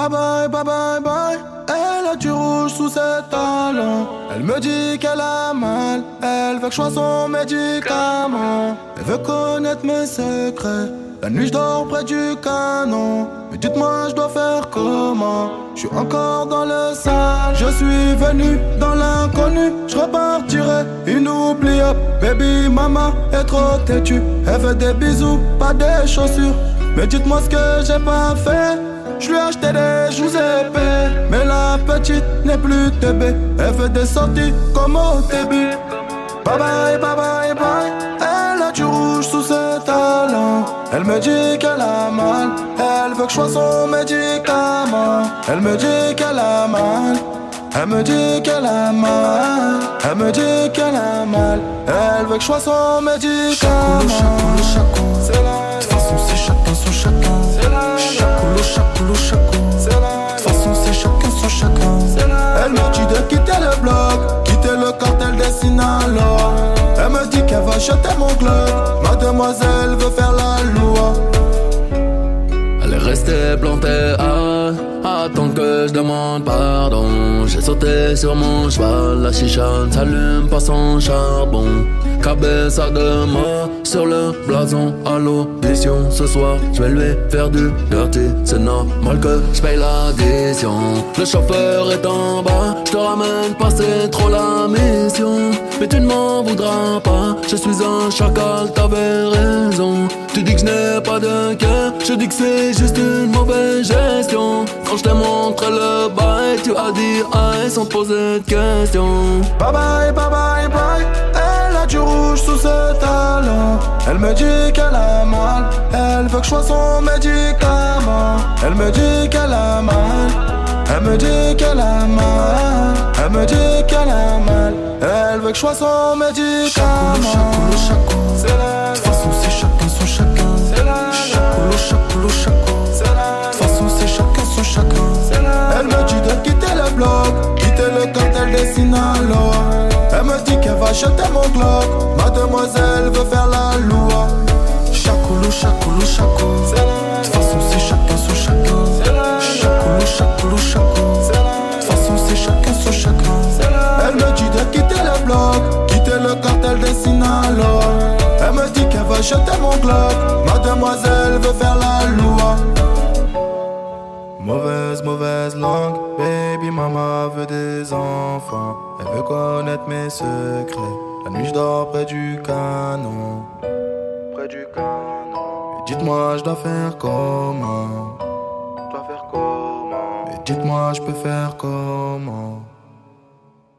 Bye bye, bye bye, bye. Elle a du rouge sous ses talons. Elle me dit qu'elle a mal. Elle veut que je sois son médicament. Elle veut connaître mes secrets. La nuit, je dors près du canon. Mais dites-moi, je dois faire comment? Je suis encore dans le sale. Je suis venu dans l'inconnu. Je repartirai inoubliable. Baby, maman est trop têtue. Elle veut des bisous, pas des chaussures. Mais dites-moi ce que j'ai pas fait. Je lui ai acheté des joues épais. Mais la petite n'est plus TB. Elle fait des sorties comme au début. Bye bye, bye bye, bye. Elle a du rouge sous ses talons. Elle me dit qu'elle a mal. Elle veut que je sois son médicament. Elle me dit qu'elle a mal. Elle me dit qu'elle a mal. Elle me dit qu'elle a mal. Elle veut que je sois son médicament. Elle me dit qu'elle va jeter mon club. Mademoiselle veut faire la loi. Elle est restée plantée à attendre que je demande pardon. J'ai sauté sur mon cheval, la chicha ne s'allume pas sans charbon. Cabeza de mort sur le blason à l'audition. Ce soir, je vais lui faire du dirty. C'est normal que je paye l'addition. Le chauffeur est en bas, je te ramène pas, c'est trop la mission. Mais tu ne m'en voudras pas, je suis un chacal, t'avais raison. Tu dis que je n'ai pas de cœur, je dis que c'est juste une mauvaise gestion. Quand je t'ai montré le bail, tu as dit aïe sans poser de questions. Bye bye, bye bye, bye. Elle a du rouge sous ses talons. Elle me dit qu'elle a mal. Elle veut que je sois son médicament. Elle me dit qu'elle a mal. Elle me dit qu'elle a mal. Elle me dit qu'elle a mal. Elle veut que je sois son médicament. C'est la Chacoulou, chacoulou, chacoulou. De toute façon, c'est chacun son chacun. Elle me dit de quitter le bloc, quitter le cartel des Sinaloa. Elle me dit qu'elle va jeter mon Glock. Mademoiselle veut faire la loi. Va jeter mon Glock. Mademoiselle veut faire la loi. Mauvaise, mauvaise langue, baby mama veut des enfants. Elle veut connaître mes secrets. La nuit je dors près du canon. Près du canon. Dites-moi je dois faire comment? Je dois faire comment? Dites-moi je peux faire comment?